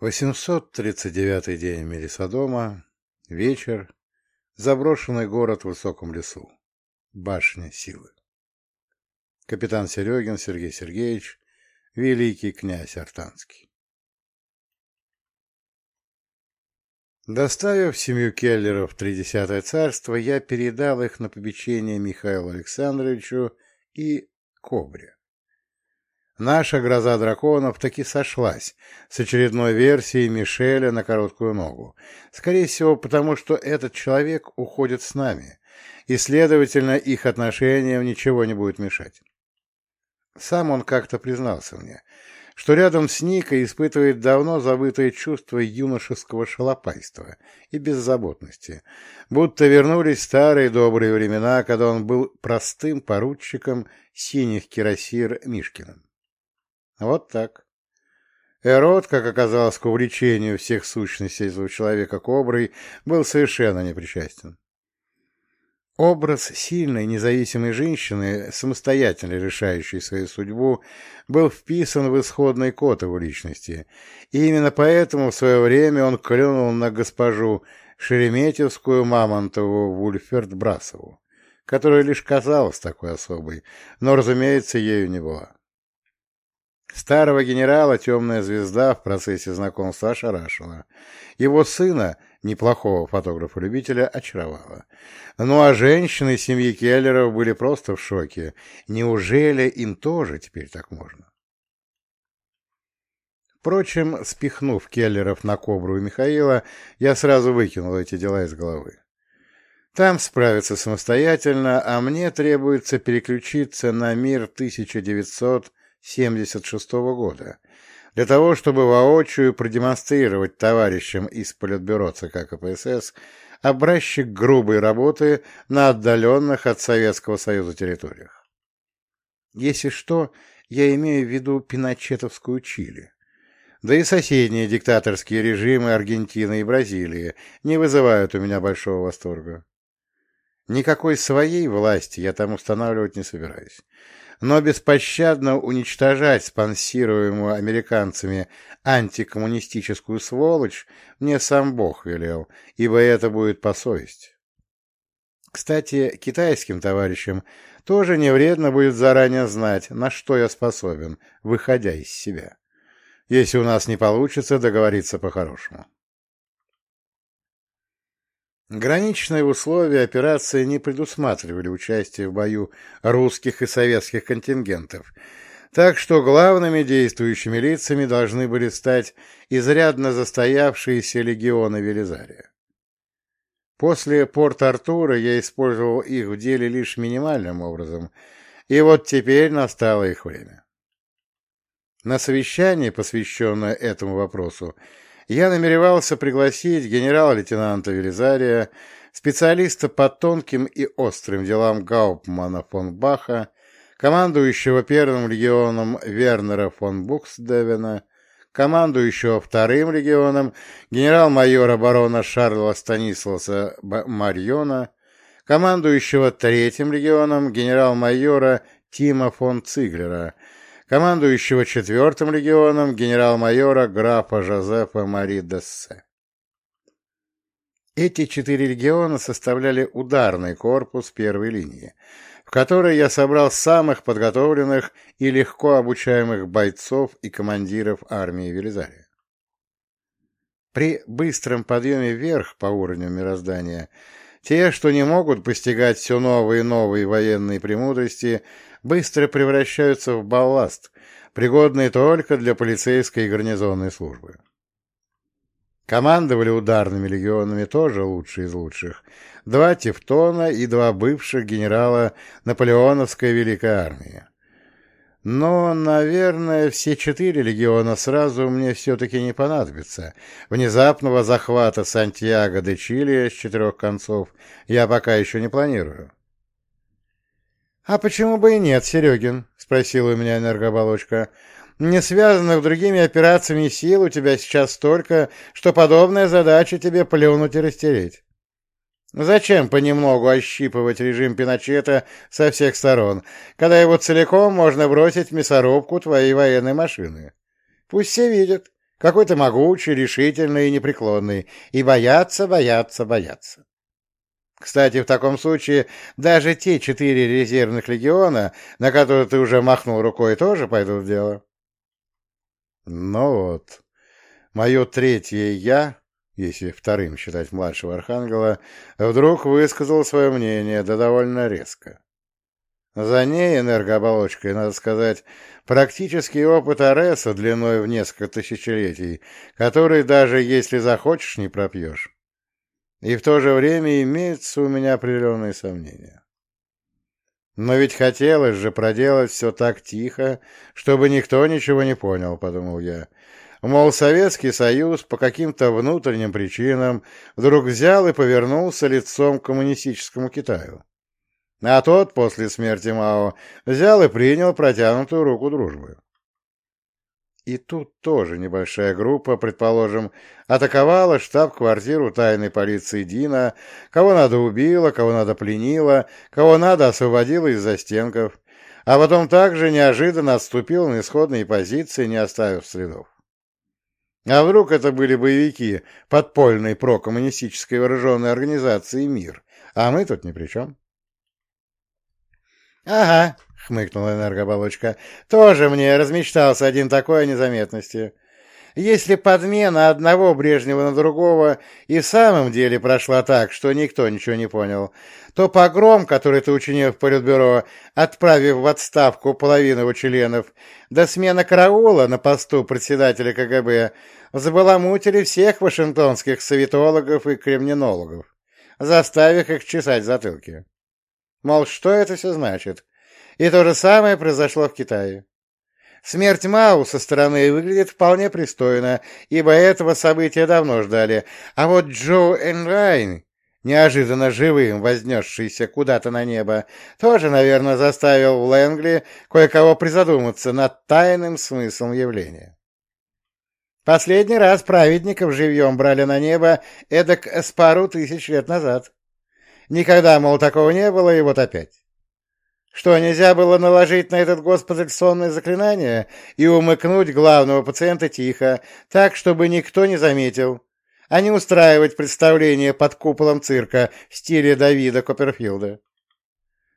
839-й день Мелисодома. Вечер. Заброшенный город в высоком лесу. Башня силы. Капитан Серегин Сергей Сергеевич. Великий князь Артанский. Доставив семью Келлеров в Тридесятое царство, я передал их на попечение Михаилу Александровичу и Кобре. Наша гроза драконов таки сошлась с очередной версией Мишеля на короткую ногу. Скорее всего, потому что этот человек уходит с нами, и, следовательно, их отношениям ничего не будет мешать. Сам он как-то признался мне, что рядом с Никой испытывает давно забытое чувство юношеского шалопайства и беззаботности, будто вернулись старые добрые времена, когда он был простым поручиком синих кирасир Мишкиным. Вот так. Эрот, как оказалось, к увлечению всех сущностей этого человека коброй, был совершенно непричастен. Образ сильной, независимой женщины, самостоятельно решающей свою судьбу, был вписан в исходный код его личности, и именно поэтому в свое время он клюнул на госпожу Шереметьевскую Мамонтову Вульферт Брасову, которая лишь казалась такой особой, но, разумеется, ею не была. Старого генерала темная звезда в процессе знакомства ошарашила. Его сына, неплохого фотографа-любителя, очаровала. Ну а женщины семьи Келлеров были просто в шоке. Неужели им тоже теперь так можно? Впрочем, спихнув Келлеров на Кобру и Михаила, я сразу выкинул эти дела из головы. Там справиться самостоятельно, а мне требуется переключиться на мир 1900 1976 года, для того, чтобы воочию продемонстрировать товарищам из Политбюро ЦК КПСС образчик грубой работы на отдаленных от Советского Союза территориях. Если что, я имею в виду пиночетовскую Чили. Да и соседние диктаторские режимы Аргентины и Бразилии не вызывают у меня большого восторга. Никакой своей власти я там устанавливать не собираюсь но беспощадно уничтожать спонсируемую американцами антикоммунистическую сволочь мне сам Бог велел, ибо это будет по совести. Кстати, китайским товарищам тоже не вредно будет заранее знать, на что я способен, выходя из себя, если у нас не получится договориться по-хорошему. Граничные условия операции не предусматривали участие в бою русских и советских контингентов, так что главными действующими лицами должны были стать изрядно застоявшиеся легионы Велизария. После Порт-Артура я использовал их в деле лишь минимальным образом, и вот теперь настало их время. На совещании, посвященное этому вопросу, я намеревался пригласить генерал-лейтенанта Велизария, специалиста по тонким и острым делам Гауптмана фон Баха, командующего первым легионом Вернера фон Буксдевена, командующего вторым легионом генерал-майора барона Шарла Станисласа Марьона, командующего третьим легионом генерал-майора Тима фон Циглера, командующего четвертым легионом генерал-майора графа Жозефа Мари Дессе. Эти четыре легиона составляли ударный корпус первой линии, в которой я собрал самых подготовленных и легко обучаемых бойцов и командиров армии Велизария. При быстром подъеме вверх по уровню мироздания те, что не могут постигать все новые и новые военные премудрости, быстро превращаются в балласт, пригодный только для полицейской и гарнизонной службы. Командовали ударными легионами тоже лучшие из лучших. Два Тевтона и два бывших генерала Наполеоновской Великой Армии. Но, наверное, все четыре легиона сразу мне все-таки не понадобятся. Внезапного захвата Сантьяго де Чили с четырех концов я пока еще не планирую. «А почему бы и нет, Серегин?» — спросила у меня энергооболочка. «Не связанных другими операциями сил у тебя сейчас столько, что подобная задача тебе плюнуть и растереть. Зачем понемногу ощипывать режим Пиночета со всех сторон, когда его целиком можно бросить в мясорубку твоей военной машины? Пусть все видят, Какой ты могучий, решительный и непреклонный. И бояться, бояться, бояться. Кстати, в таком случае даже те четыре резервных легиона, на которые ты уже махнул рукой, тоже пойдут в дело. Ну вот, мое третье «я», если вторым считать младшего архангела, вдруг высказал свое мнение, да довольно резко. За ней энергооболочкой, надо сказать, практический опыт Ареса длиной в несколько тысячелетий, который даже если захочешь, не пропьешь. И в то же время имеются у меня определенные сомнения. Но ведь хотелось же проделать все так тихо, чтобы никто ничего не понял, подумал я. Мол, Советский Союз по каким-то внутренним причинам вдруг взял и повернулся лицом к коммунистическому Китаю. А тот после смерти Мао взял и принял протянутую руку дружбы. И тут тоже небольшая группа, предположим, атаковала штаб-квартиру тайной полиции Дина, кого надо убила, кого надо пленила, кого надо освободила из застенков, а потом также неожиданно отступила на исходные позиции, не оставив следов. А вдруг это были боевики подпольной прокоммунистической вооруженной организации «Мир», а мы тут ни при чем? — Ага, — хмыкнула энергооболочка. — Тоже мне размечтался один такой о незаметности. Если подмена одного Брежнева на другого и в самом деле прошла так, что никто ничего не понял, то погром, который ты учинил в Политбюро, отправив в отставку половину его членов, до смены караула на посту председателя КГБ, забаламутили всех вашингтонских советологов и кремнинологов, заставив их чесать затылки. Мол, что это все значит? И то же самое произошло в Китае. Смерть Мау со стороны выглядит вполне пристойно, ибо этого события давно ждали, а вот Джо Энрайн, неожиданно живым вознесшийся куда-то на небо, тоже, наверное, заставил в Лэнгли кое-кого призадуматься над тайным смыслом явления. Последний раз праведников живьем брали на небо эдак с пару тысяч лет назад. Никогда, мол, такого не было, и вот опять. Что, нельзя было наложить на этот госпиталь сонное заклинание и умыкнуть главного пациента тихо, так, чтобы никто не заметил, а не устраивать представление под куполом цирка в стиле Давида Копперфилда?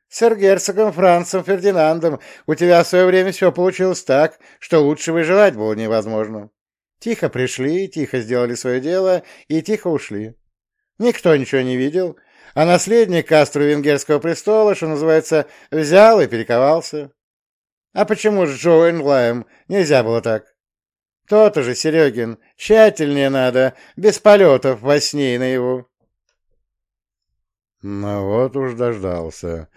Сэр герцогом Францем Фердинандом у тебя в свое время все получилось так, что лучше выживать было невозможно. Тихо пришли, тихо сделали свое дело и тихо ушли. Никто ничего не видел, а наследник Австро-Венгерского престола, что называется, взял и перековался. А почему с Джо Энглаем нельзя было так? То-то же, Серегин, тщательнее надо, без полетов во сне и наяву. Ну вот уж дождался.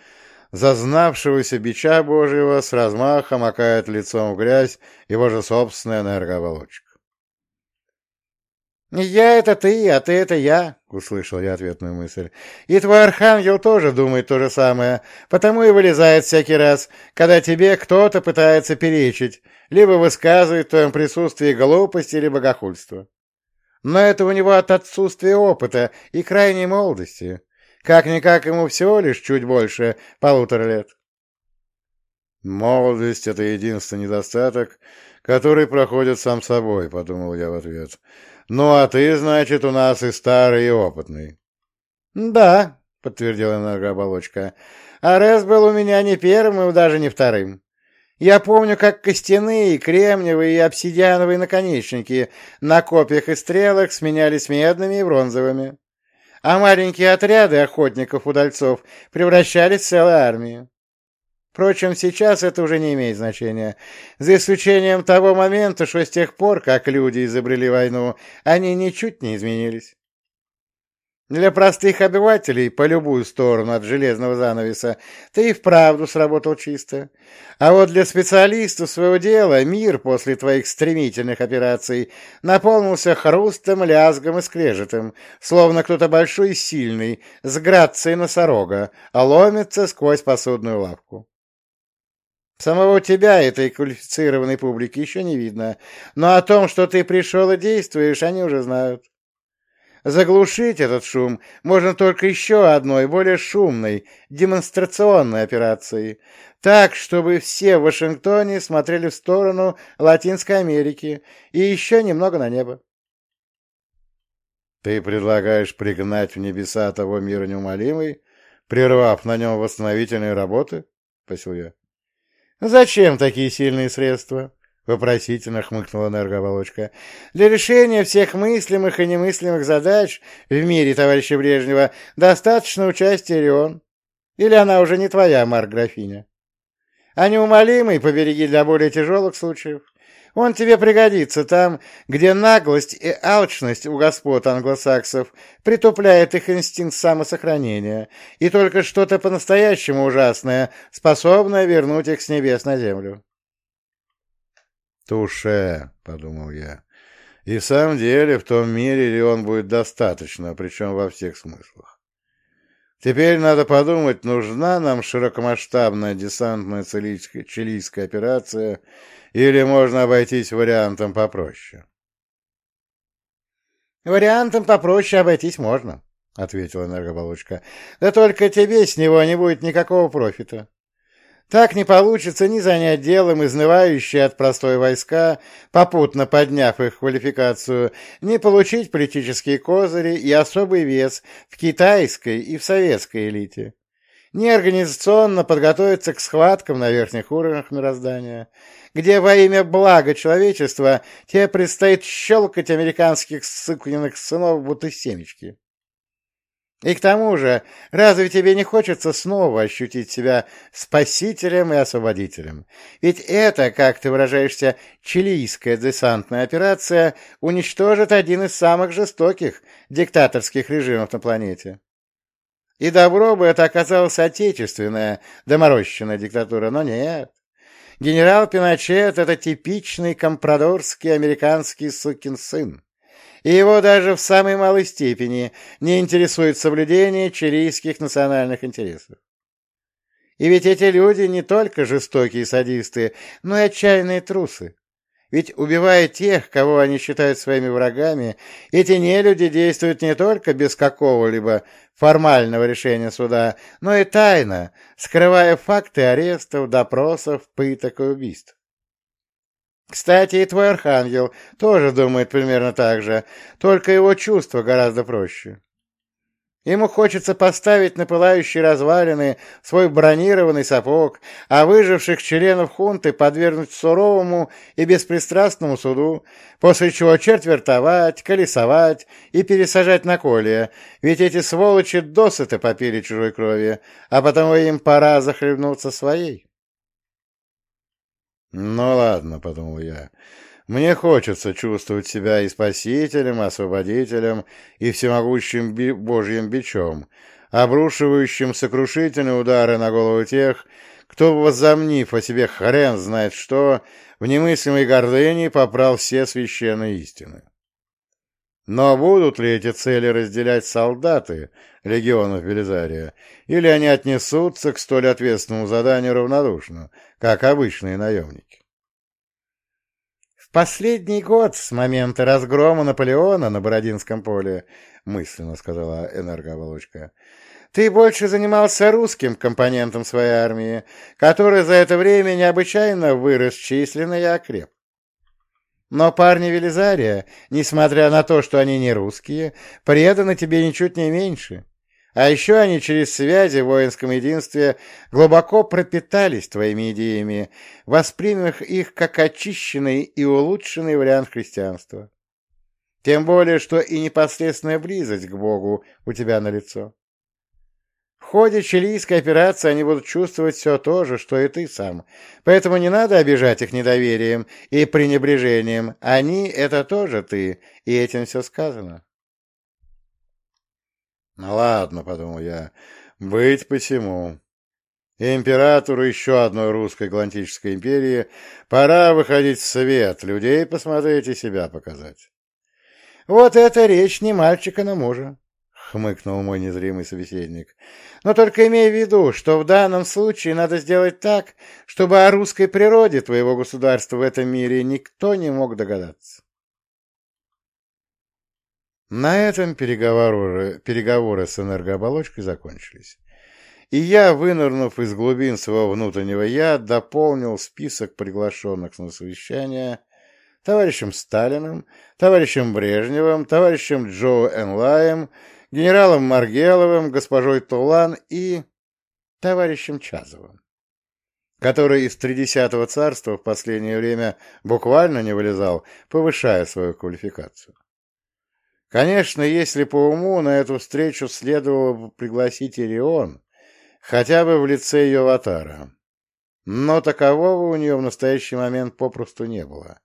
Зазнавшегося бича божьего с размахом окает лицом в грязь его же собственная энергооболочка. «Я — это ты, а ты — это я», — услышал я ответную мысль. «И твой архангел тоже думает то же самое, потому и вылезает всякий раз, когда тебе кто-то пытается перечить, либо высказывает в твоем присутствии глупость или богохульство. Но это у него от отсутствия опыта и крайней молодости. Как-никак ему всего лишь чуть больше полутора лет». «Молодость — это единственный недостаток, который проходит сам собой», — подумал я в ответ. «Ну, а ты, значит, у нас и старый, и опытный». «Да», — подтвердила энергооболочка. «Арес был у меня не первым и даже не вторым. Я помню, как костяные, кремниевые и обсидиановые наконечники на копьях и стрелах сменялись медными и бронзовыми, а маленькие отряды охотников-удальцов превращались в целые армии. Впрочем, сейчас это уже не имеет значения. За исключением того момента, что с тех пор, как люди изобрели войну, они ничуть не изменились. Для простых обывателей по любую сторону от железного занавеса ты и вправду сработал чисто. А вот для специалистов своего дела мир после твоих стремительных операций наполнился хрустом, лязгом и скрежетом, словно кто-то большой и сильный, с грацией носорога, ломится сквозь посудную лавку. Самого тебя, этой квалифицированной публики, еще не видно, но о том, что ты пришел и действуешь, они уже знают. Заглушить этот шум можно только еще одной, более шумной, демонстрационной операцией, так, чтобы все в Вашингтоне смотрели в сторону Латинской Америки и еще немного на небо. Ты предлагаешь пригнать в небеса того мира неумолимый, прервав на нем восстановительные работы? — спросил я. — Зачем такие сильные средства? — вопросительно хмыкнула энергооболочка. — Для решения всех мыслимых и немыслимых задач в мире товарища Брежнева достаточно участия Рион. Или она уже не твоя, Марк-графиня? А неумолимый побереги для более тяжелых случаев. Он тебе пригодится там, где наглость и алчность у господ англосаксов притупляет их инстинкт самосохранения, и только что-то по-настоящему ужасное, способное вернуть их с небес на землю. «Туше», — подумал я, — «и в самом деле в том мире ли он будет достаточно, причем во всех смыслах. Теперь надо подумать, нужна нам широкомасштабная десантная чилийская операция — или можно обойтись вариантом попроще? «Вариантом попроще обойтись можно», — ответила энергополучка. «Да только тебе с него не будет никакого профита. Так не получится ни занять делом изнывающие от простой войска, попутно подняв их квалификацию, ни получить политические козыри и особый вес в китайской и в советской элите ни организационно подготовиться к схваткам на верхних уровнях мироздания, где во имя блага человечества тебе предстоит щелкать американских сыкуниных сынов, будто семечки. И к тому же, разве тебе не хочется снова ощутить себя спасителем и освободителем? Ведь это, как ты выражаешься, чилийская десантная операция уничтожит один из самых жестоких диктаторских режимов на планете. И добро бы это оказалась отечественная, доморощенная диктатура, но нет. Генерал Пиночет — это типичный компрадорский американский сукин сын. И его даже в самой малой степени не интересует соблюдение чилийских национальных интересов. И ведь эти люди не только жестокие садисты, но и отчаянные трусы. Ведь, убивая тех, кого они считают своими врагами, эти нелюди действуют не только без какого-либо формального решения суда, но и тайно, скрывая факты арестов, допросов, пыток и убийств. Кстати, и твой архангел тоже думает примерно так же, только его чувства гораздо проще. Ему хочется поставить на пылающие развалины свой бронированный сапог, а выживших членов хунты подвергнуть суровому и беспристрастному суду, после чего четвертовать, колесовать и пересажать на колья, ведь эти сволочи досыта попили чужой крови, а потому им пора захлебнуться своей. «Ну ладно», — подумал я, — мне хочется чувствовать себя и спасителем, и освободителем, и всемогущим би божьим бичом, обрушивающим сокрушительные удары на голову тех, кто, возомнив о себе хрен знает что, в немыслимой гордыне попрал все священные истины. Но будут ли эти цели разделять солдаты легионов Велизария, или они отнесутся к столь ответственному заданию равнодушно, как обычные наемники? Последний год с момента разгрома Наполеона на Бородинском поле, — мысленно сказала энергооболочка, — ты больше занимался русским компонентом своей армии, который за это время необычайно вырос численно и окреп. Но парни Велизария, несмотря на то, что они не русские, преданы тебе ничуть не меньше. А еще они через связи в воинском единстве глубоко пропитались твоими идеями, восприняв их как очищенный и улучшенный вариант христианства. Тем более, что и непосредственная близость к Богу у тебя налицо. В ходе чилийской операции они будут чувствовать все то же, что и ты сам. Поэтому не надо обижать их недоверием и пренебрежением. Они — это тоже ты, и этим все сказано. Ну ладно, подумал я, быть посему. Императору еще одной русской галантической империи пора выходить в свет, людей посмотреть и себя показать. Вот это речь не мальчика, но мужа, хмыкнул мой незримый собеседник. Но только имей в виду, что в данном случае надо сделать так, чтобы о русской природе твоего государства в этом мире никто не мог догадаться. На этом переговоры, переговоры с энергооболочкой закончились. И я, вынырнув из глубин своего внутреннего «я», дополнил список приглашенных на совещание товарищем Сталиным, товарищем Брежневым, товарищем Джо Энлаем, генералом Маргеловым, госпожой Тулан и товарищем Чазовым, который из Тридесятого царства в последнее время буквально не вылезал, повышая свою квалификацию. Конечно, если по уму на эту встречу следовало бы пригласить Ирион, хотя бы в лице ее аватара. Но такового у нее в настоящий момент попросту не было,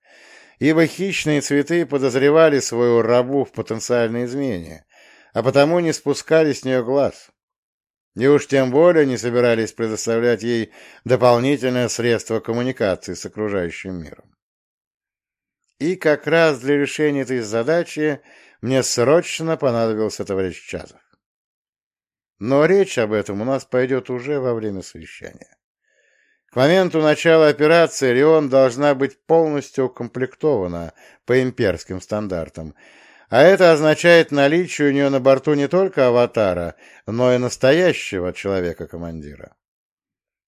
ибо хищные цветы подозревали свою рабу в потенциальной измене, а потому не спускали с нее глаз. И уж тем более не собирались предоставлять ей дополнительное средство коммуникации с окружающим миром. И как раз для решения этой задачи мне срочно понадобился товарищ Чазов. Но речь об этом у нас пойдет уже во время совещания. К моменту начала операции Рион должна быть полностью укомплектована по имперским стандартам, а это означает наличие у нее на борту не только аватара, но и настоящего человека-командира.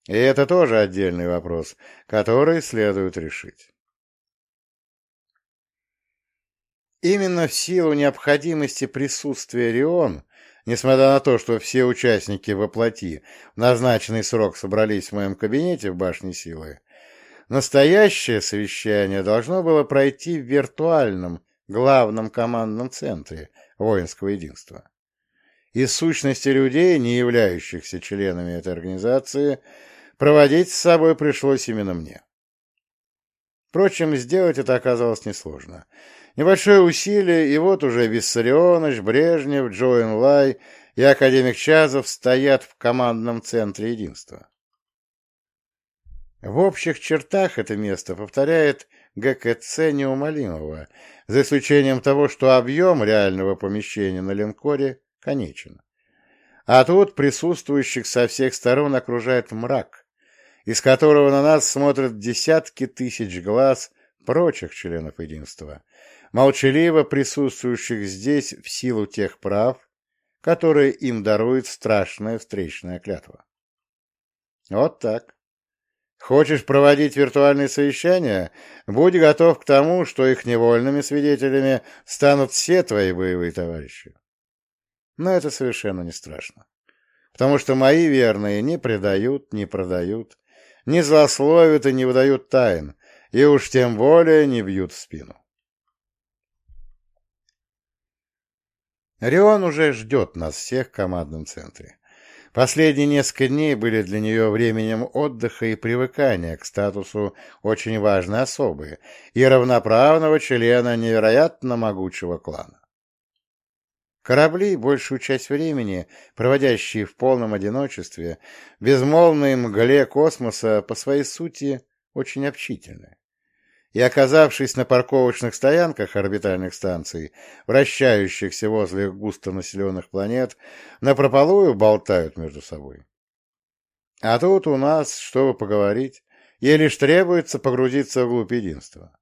И это тоже отдельный вопрос, который следует решить. Именно в силу необходимости присутствия Рион, несмотря на то, что все участники воплоти в назначенный срок собрались в моем кабинете в башне силы, настоящее совещание должно было пройти в виртуальном главном командном центре воинского единства. Из сущности людей, не являющихся членами этой организации, проводить с собой пришлось именно мне. Впрочем, сделать это оказалось несложно. Небольшое усилие, и вот уже Виссарионович, Брежнев, Джоэн Лай и академик Чазов стоят в командном центре единства. В общих чертах это место повторяет ГКЦ неумолимого, за исключением того, что объем реального помещения на линкоре конечен. А тут присутствующих со всех сторон окружает мрак, из которого на нас смотрят десятки тысяч глаз прочих членов единства, молчаливо присутствующих здесь в силу тех прав, которые им дарует страшная встречная клятва. Вот так. Хочешь проводить виртуальные совещания? Будь готов к тому, что их невольными свидетелями станут все твои боевые товарищи. Но это совершенно не страшно, потому что мои верные не предают, не продают, не злословят и не выдают тайн, и уж тем более не бьют в спину. Рион уже ждет нас всех в командном центре. Последние несколько дней были для нее временем отдыха и привыкания к статусу очень важной особы и равноправного члена невероятно могучего клана. Корабли, большую часть времени, проводящие в полном одиночестве, безмолвной мгле космоса, по своей сути, очень общительны и, оказавшись на парковочных стоянках орбитальных станций, вращающихся возле густонаселенных планет, напропалую болтают между собой. А тут у нас, чтобы поговорить, ей лишь требуется погрузиться вглубь единства.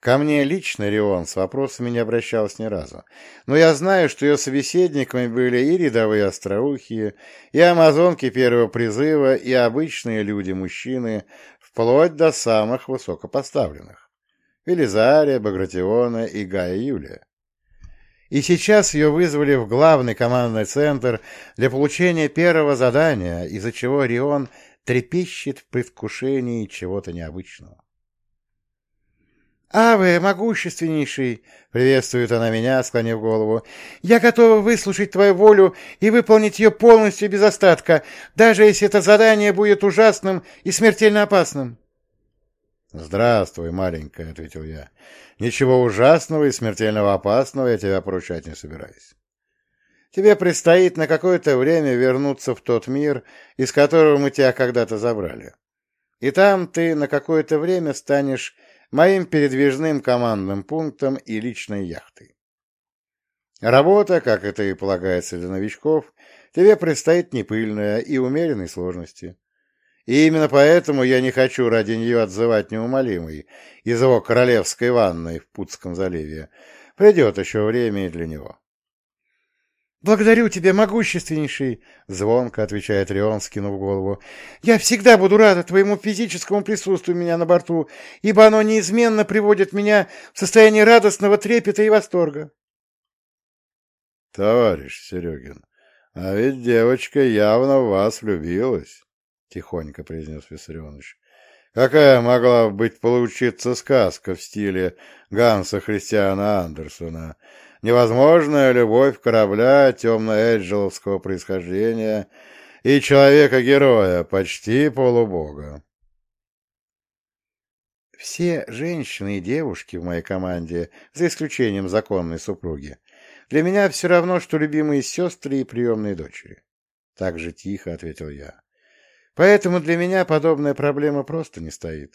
Ко мне лично Рион с вопросами не обращалась ни разу, но я знаю, что ее собеседниками были и рядовые остроухие, и амазонки первого призыва, и обычные люди-мужчины, вплоть до самых высокопоставленных – Велизария, Багратиона и Гая Юлия. И сейчас ее вызвали в главный командный центр для получения первого задания, из-за чего Рион трепещет в предвкушении чего-то необычного. «Аве, могущественнейший!» — приветствует она меня, склонив голову. «Я готова выслушать твою волю и выполнить ее полностью без остатка, даже если это задание будет ужасным и смертельно опасным». «Здравствуй, маленькая», — ответил я. «Ничего ужасного и смертельного опасного я тебя поручать не собираюсь. Тебе предстоит на какое-то время вернуться в тот мир, из которого мы тебя когда-то забрали. И там ты на какое-то время станешь моим передвижным командным пунктом и личной яхтой. Работа, как это и полагается для новичков, тебе предстоит непыльная и умеренной сложности. И именно поэтому я не хочу ради нее отзывать неумолимый из его королевской ванной в Путском заливе, Придет еще время и для него. «Благодарю тебя, могущественнейший!» — звонко отвечает Рион, скинув голову. «Я всегда буду рада твоему физическому присутствию у меня на борту, ибо оно неизменно приводит меня в состояние радостного трепета и восторга». «Товарищ Серегин, а ведь девочка явно в вас влюбилась», — тихонько произнес Виссарионович. «Какая могла быть получиться сказка в стиле Ганса Христиана Андерсона?» Невозможная любовь корабля темно-эджеловского происхождения и человека-героя, почти полубога. Все женщины и девушки в моей команде, за исключением законной супруги, для меня все равно, что любимые сестры и приемные дочери. Так же тихо ответил я. Поэтому для меня подобная проблема просто не стоит.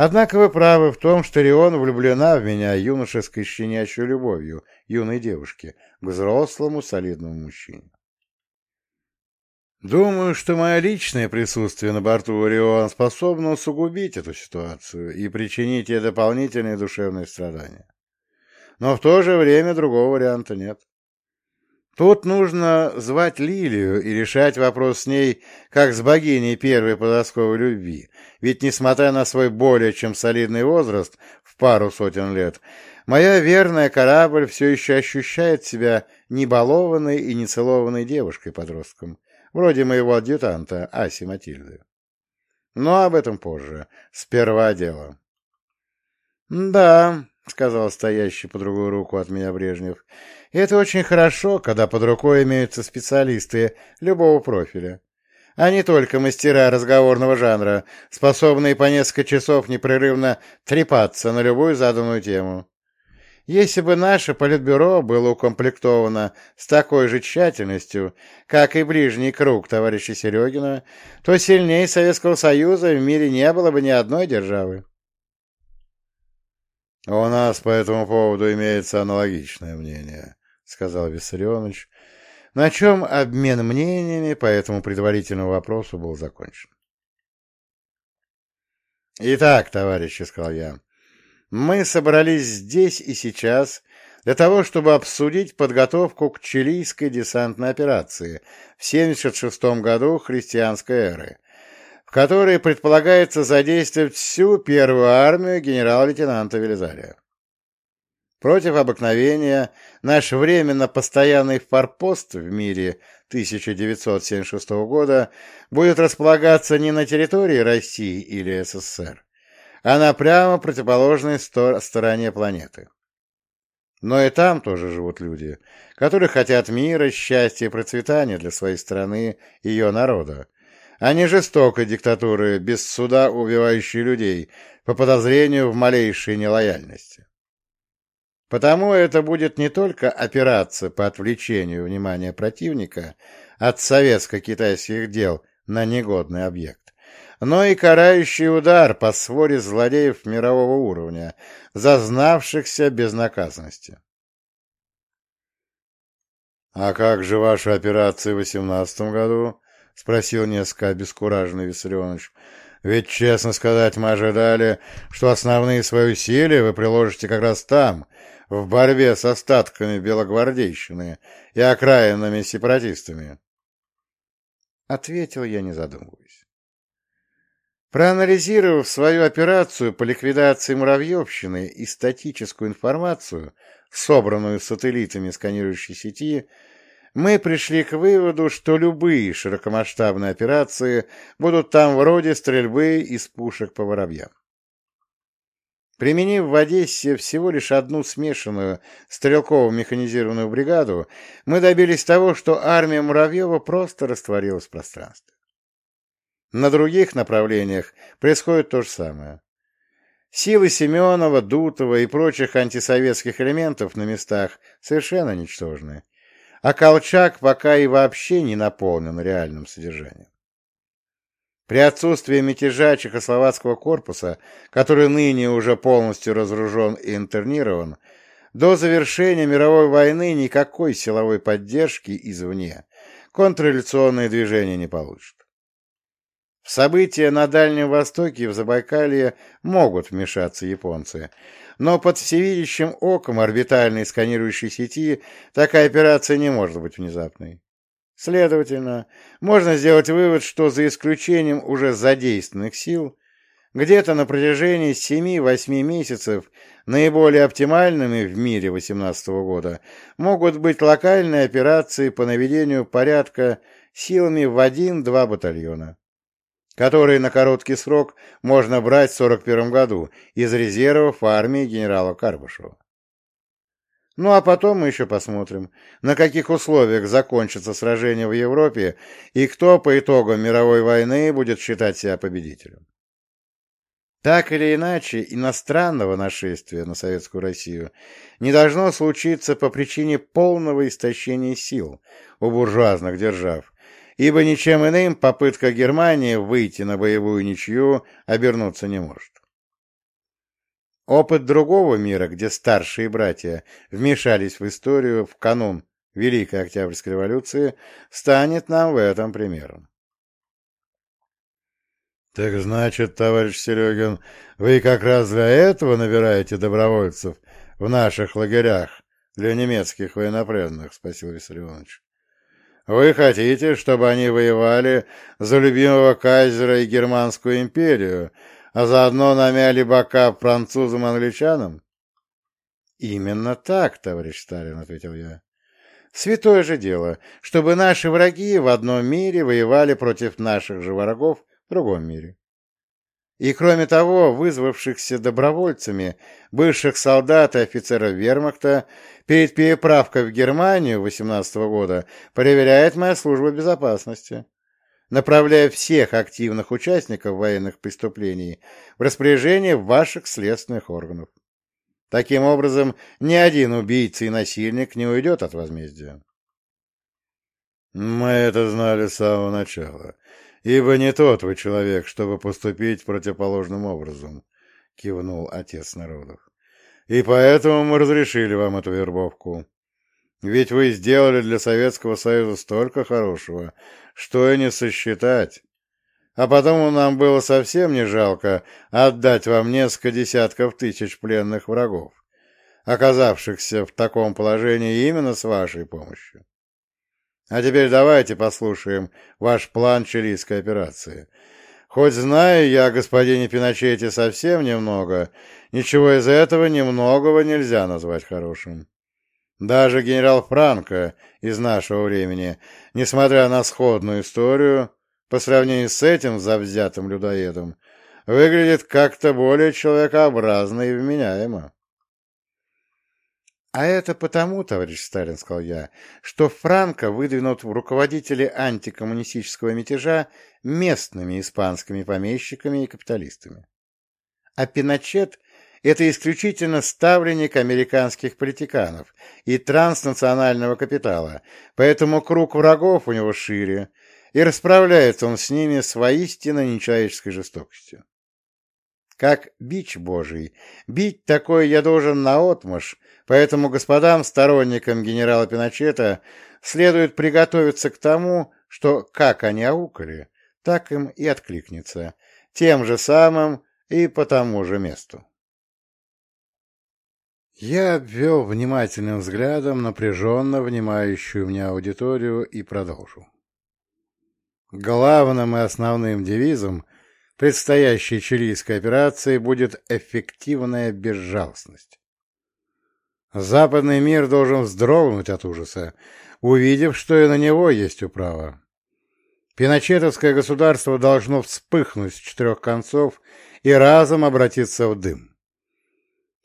Однако вы правы в том, что Рион влюблена в меня юношеской щенячьей любовью юной девушки к взрослому солидному мужчине. Думаю, что мое личное присутствие на борту Орион способно усугубить эту ситуацию и причинить ей дополнительные душевные страдания. Но в то же время другого варианта нет. Тут нужно звать Лилию и решать вопрос с ней, как с богиней первой подростковой любви. Ведь, несмотря на свой более чем солидный возраст в пару сотен лет, моя верная корабль все еще ощущает себя небалованной и нецелованной девушкой-подростком, вроде моего адъютанта Аси Матильды. Но об этом позже. Сперва дело. «Да», — сказал стоящий по другую руку от меня Брежнев, — это очень хорошо, когда под рукой имеются специалисты любого профиля, а не только мастера разговорного жанра, способные по несколько часов непрерывно трепаться на любую заданную тему. Если бы наше политбюро было укомплектовано с такой же тщательностью, как и ближний круг товарища Серегина, то сильнее Советского Союза в мире не было бы ни одной державы. У нас по этому поводу имеется аналогичное мнение, — сказал Виссарионович, на чем обмен мнениями по этому предварительному вопросу был закончен. «Итак, товарищи», — сказал я, — «мы собрались здесь и сейчас для того, чтобы обсудить подготовку к чилийской десантной операции в 76 году христианской эры, в которой предполагается задействовать всю первую армию генерал-лейтенанта Велизария. Против обыкновения наш временно постоянный форпост в мире 1976 года будет располагаться не на территории России или СССР, а на прямо противоположной стороне планеты. Но и там тоже живут люди, которые хотят мира, счастья и процветания для своей страны и ее народа, а не жестокой диктатуры, без суда убивающей людей по подозрению в малейшей нелояльности. Потому это будет не только операция по отвлечению внимания противника от советско-китайских дел на негодный объект, но и карающий удар по своре злодеев мирового уровня, зазнавшихся безнаказанности. «А как же ваша операция в восемнадцатом году?» — спросил несколько обескураженный Виссарионович. «Ведь, честно сказать, мы ожидали, что основные свои усилия вы приложите как раз там, в борьбе с остатками белогвардейщины и окраинными сепаратистами? Ответил я, не задумываясь. Проанализировав свою операцию по ликвидации муравьевщины и статическую информацию, собранную сателлитами сканирующей сети, мы пришли к выводу, что любые широкомасштабные операции будут там вроде стрельбы из пушек по воробьям. Применив в Одессе всего лишь одну смешанную стрелково-механизированную бригаду, мы добились того, что армия Муравьева просто растворилась в пространстве. На других направлениях происходит то же самое. Силы Семенова, Дутова и прочих антисоветских элементов на местах совершенно ничтожны, а Колчак пока и вообще не наполнен реальным содержанием. При отсутствии мятежа Чехословацкого корпуса, который ныне уже полностью разоружен и интернирован, до завершения мировой войны никакой силовой поддержки извне контрреволюционное движение не получит. В события на Дальнем Востоке и в Забайкалье могут вмешаться японцы, но под всевидящим оком орбитальной сканирующей сети такая операция не может быть внезапной. Следовательно, можно сделать вывод, что за исключением уже задействованных сил, где-то на протяжении 7-8 месяцев наиболее оптимальными в мире 2018 года могут быть локальные операции по наведению порядка силами в 1-2 батальона, которые на короткий срок можно брать в 1941 году из резервов армии генерала Карбышева. Ну а потом мы еще посмотрим, на каких условиях закончится сражение в Европе и кто по итогам мировой войны будет считать себя победителем. Так или иначе, иностранного нашествия на Советскую Россию не должно случиться по причине полного истощения сил у буржуазных держав, ибо ничем иным попытка Германии выйти на боевую ничью обернуться не может. Опыт другого мира, где старшие братья вмешались в историю в канун Великой Октябрьской революции, станет нам в этом примером. Так значит, товарищ Серегин, вы как раз для этого набираете добровольцев в наших лагерях для немецких военнопленных? — спросил Виссарионович. — Вы хотите, чтобы они воевали за любимого кайзера и Германскую империю, а заодно намяли бока французам и англичанам? — Именно так, товарищ Сталин, — ответил я. Святое же дело, чтобы наши враги в одном мире воевали против наших же врагов в другом мире. И кроме того, вызвавшихся добровольцами, бывших солдат и офицеров вермахта, перед переправкой в Германию 18 года проверяет моя служба безопасности направляя всех активных участников военных преступлений в распоряжение ваших следственных органов. Таким образом, ни один убийца и насильник не уйдет от возмездия. Мы это знали с самого начала, ибо не тот вы человек, чтобы поступить противоположным образом, кивнул отец народов. И поэтому мы разрешили вам эту вербовку. Ведь вы сделали для Советского Союза столько хорошего, что и не сосчитать. А потом нам было совсем не жалко отдать вам несколько десятков тысяч пленных врагов, оказавшихся в таком положении именно с вашей помощью. А теперь давайте послушаем ваш план чилийской операции. Хоть знаю я о господине Пиночете совсем немного, ничего из этого немногого нельзя назвать хорошим. Даже генерал Франко из нашего времени, несмотря на сходную историю, по сравнению с этим завзятым людоедом, выглядит как-то более человекообразно и вменяемо. А это потому, товарищ Сталин, сказал я, что Франко выдвинут в руководители антикоммунистического мятежа местными испанскими помещиками и капиталистами. А Пиночет это исключительно ставленник американских политиканов и транснационального капитала, поэтому круг врагов у него шире, и расправляется он с ними с воистинно нечеловеческой жестокостью. Как бич божий, бить такое я должен наотмашь, поэтому господам, сторонникам генерала Пиночета, следует приготовиться к тому, что, как они аукали, так им и откликнется, тем же самым и по тому же месту. Я обвел внимательным взглядом напряженно внимающую мне аудиторию и продолжил. Главным и основным девизом предстоящей чилийской операции будет эффективная безжалостность. Западный мир должен вздрогнуть от ужаса, увидев, что и на него есть управа. Пиночетовское государство должно вспыхнуть с четырех концов и разом обратиться в дым.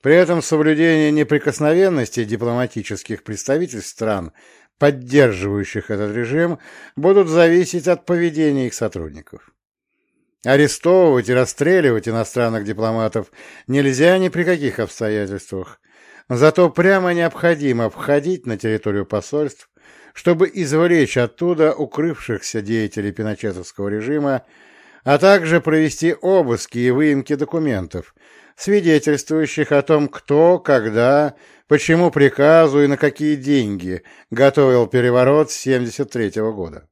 При этом соблюдение неприкосновенности дипломатических представительств стран, поддерживающих этот режим, будут зависеть от поведения их сотрудников. Арестовывать и расстреливать иностранных дипломатов нельзя ни при каких обстоятельствах, зато прямо необходимо входить на территорию посольств, чтобы извлечь оттуда укрывшихся деятелей пиночетовского режима, а также провести обыски и выемки документов, свидетельствующих о том, кто, когда, почему приказу и на какие деньги готовил переворот с 73 -го года.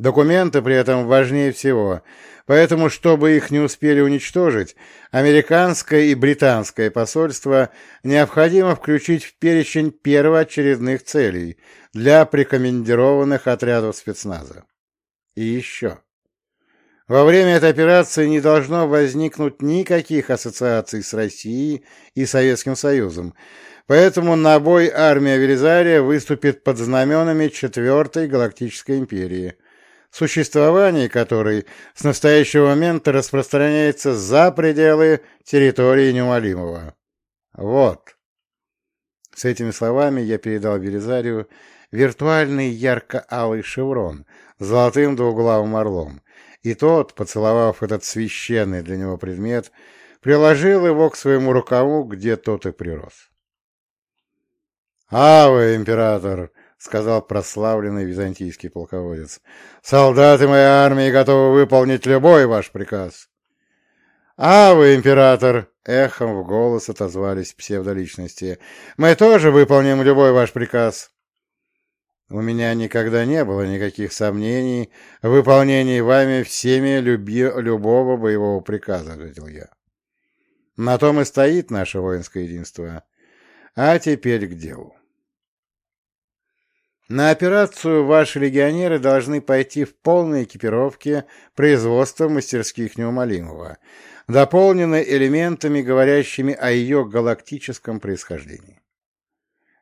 Документы при этом важнее всего, поэтому, чтобы их не успели уничтожить, американское и британское посольство необходимо включить в перечень первоочередных целей для прикомендированных отрядов спецназа. И еще. Во время этой операции не должно возникнуть никаких ассоциаций с Россией и Советским Союзом, поэтому на бой армия Велизария выступит под знаменами Четвертой Галактической империи, существование которой с настоящего момента распространяется за пределы территории неумолимого. Вот. С этими словами я передал Велизарию виртуальный ярко-алый шеврон с золотым двуглавым орлом, и тот, поцеловав этот священный для него предмет, приложил его к своему рукаву, где тот и прирос. «Авы, император!» — сказал прославленный византийский полководец. «Солдаты моей армии готовы выполнить любой ваш приказ». «Авы, император!» — эхом в голос отозвались псевдоличности. «Мы тоже выполним любой ваш приказ». У меня никогда не было никаких сомнений в выполнении вами всеми люби... любого боевого приказа, — ответил я. На том и стоит наше воинское единство. А теперь к делу. На операцию ваши легионеры должны пойти в полной экипировке производства мастерских неумолимого, дополненной элементами, говорящими о ее галактическом происхождении.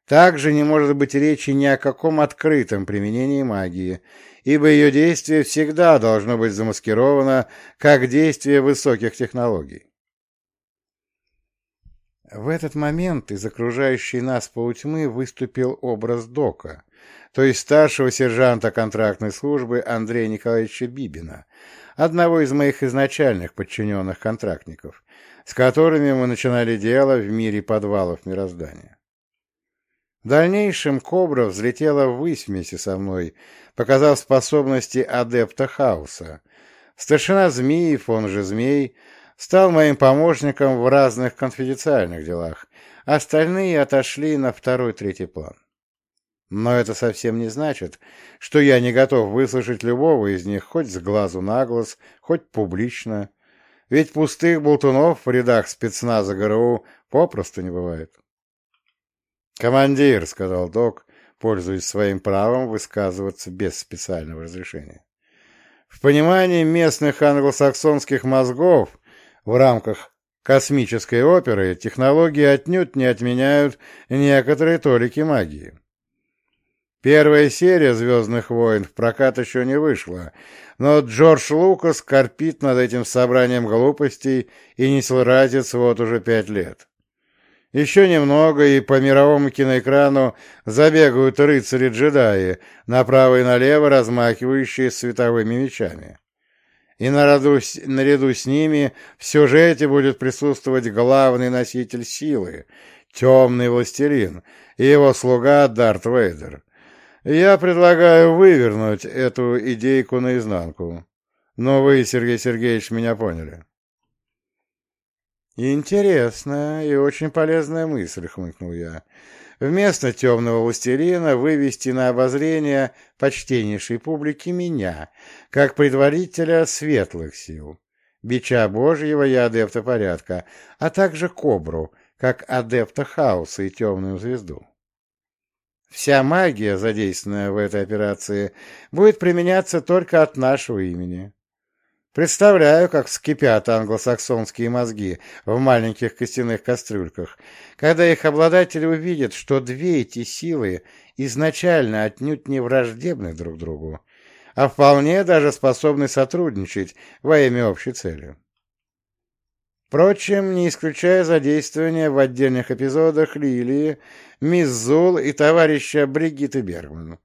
Также не может быть речи ни о каком открытом применении магии, ибо ее действие всегда должно быть замаскировано как действие высоких технологий. В этот момент из окружающей нас полутьмы выступил образ Дока, то есть старшего сержанта контрактной службы Андрея Николаевича Бибина, одного из моих изначальных подчиненных контрактников, с которыми мы начинали дело в мире подвалов мироздания. В дальнейшем Кобра взлетела ввысь вместе со мной, показав способности адепта хаоса. Старшина Змеев, он же Змей, стал моим помощником в разных конфиденциальных делах, остальные отошли на второй-третий план. Но это совсем не значит, что я не готов выслушать любого из них хоть с глазу на глаз, хоть публично, ведь пустых болтунов в рядах спецназа ГРУ попросту не бывает. «Командир», — сказал док, пользуясь своим правом высказываться без специального разрешения. В понимании местных англосаксонских мозгов в рамках космической оперы технологии отнюдь не отменяют некоторые толики магии. Первая серия «Звездных войн» в прокат еще не вышла, но Джордж Лукас корпит над этим собранием глупостей и не слыразец вот уже пять лет. Еще немного, и по мировому киноэкрану забегают рыцари-джедаи, направо и налево размахивающие световыми мечами. И наряду, наряду с ними в сюжете будет присутствовать главный носитель силы, темный властелин, и его слуга Дарт Вейдер. Я предлагаю вывернуть эту идейку наизнанку. Но вы, Сергей Сергеевич, меня поняли. «Интересная и очень полезная мысль», — хмыкнул я. «Вместо темного властелина вывести на обозрение почтеннейшей публики меня, как предварителя светлых сил, бича Божьего и адепта порядка, а также Кобру, как адепта хаоса и темную звезду. Вся магия, задействованная в этой операции, будет применяться только от нашего имени». Представляю, как вскипят англосаксонские мозги в маленьких костяных кастрюльках, когда их обладатели увидят, что две эти силы изначально отнюдь не враждебны друг другу, а вполне даже способны сотрудничать во имя общей цели. Впрочем, не исключая задействования в отдельных эпизодах Лилии, Мисс Зул и товарища Бригитты Бергман,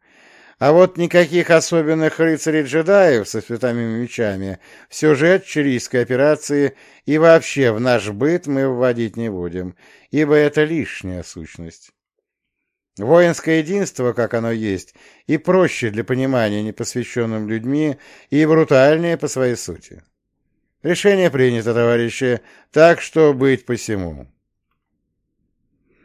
а вот никаких особенных рыцарей-джедаев со святыми мечами в сюжет чилийской операции и вообще в наш быт мы вводить не будем, ибо это лишняя сущность. Воинское единство, как оно есть, и проще для понимания непосвященным людьми, и брутальнее по своей сути. Решение принято, товарищи, так что быть посему.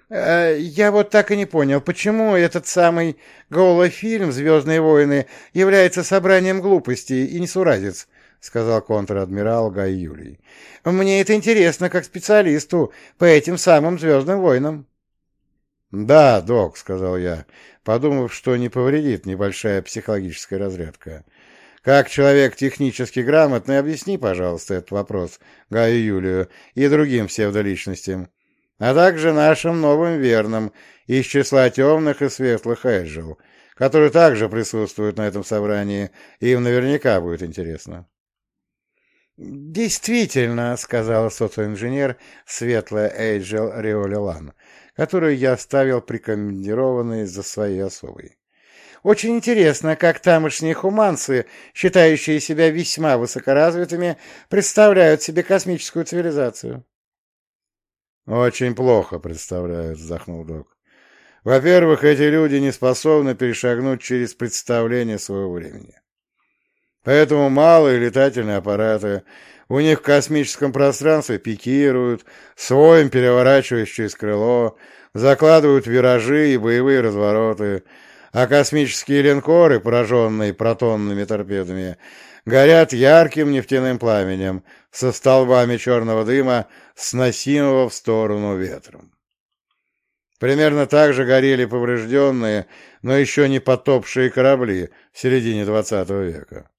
Э, я вот так и не понял, почему этот самый голофильм «Звездные войны» является собранием глупостей и несуразец, — сказал контр-адмирал Гай Юлий. — Мне это интересно как специалисту по этим самым «Звездным войнам». — Да, док, — сказал я, подумав, что не повредит небольшая психологическая разрядка. — Как человек технически грамотный, объясни, пожалуйста, этот вопрос Гаю Юлию и другим псевдоличностям, а также нашим новым верным из числа темных и светлых Эджил, которые также присутствуют на этом собрании, и им наверняка будет интересно. «Действительно», — сказала социоинженер светлая Эйджел Риолелан, которую я оставил прикомандированной за своей особой. «Очень интересно, как тамошние хуманцы, считающие себя весьма высокоразвитыми, представляют себе космическую цивилизацию». «Очень плохо представляют», — вздохнул док. «Во-первых, эти люди не способны перешагнуть через представление своего времени. Поэтому малые летательные аппараты у них в космическом пространстве пикируют, своим переворачиваясь через крыло, закладывают виражи и боевые развороты, а космические линкоры, пораженные протонными торпедами, горят ярким нефтяным пламенем со столбами черного дыма, сносимого в сторону ветром. Примерно так же горели поврежденные, но еще не потопшие корабли в середине XX века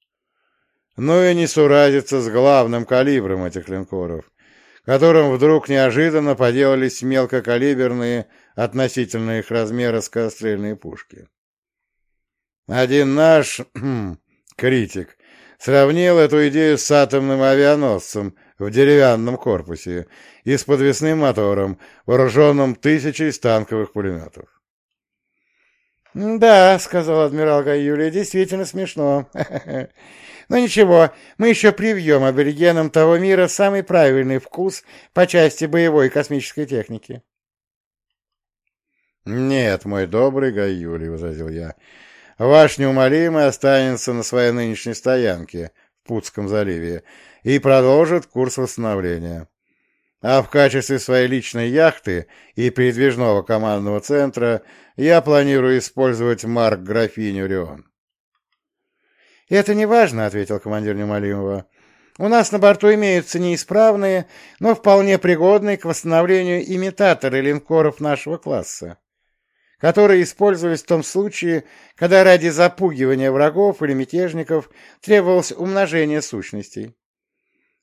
но и не суразиться с главным калибром этих линкоров, которым вдруг неожиданно поделались мелкокалиберные относительно их размера скорострельные пушки. Один наш критик сравнил эту идею с атомным авианосцем в деревянном корпусе и с подвесным мотором, вооруженным тысячей станковых пулеметов. «Да», — сказал адмирал Гаюли, — «действительно смешно. Но ничего, мы еще привьем аборигенам того мира самый правильный вкус по части боевой космической техники». «Нет, мой добрый Гаюли», — возразил я, — «ваш неумолимый останется на своей нынешней стоянке в Путском заливе и продолжит курс восстановления а в качестве своей личной яхты и передвижного командного центра я планирую использовать марк графиню Рион. «Это не важно», — ответил командир Немалимова. «У нас на борту имеются неисправные, но вполне пригодные к восстановлению имитаторы линкоров нашего класса, которые использовались в том случае, когда ради запугивания врагов или мятежников требовалось умножение сущностей.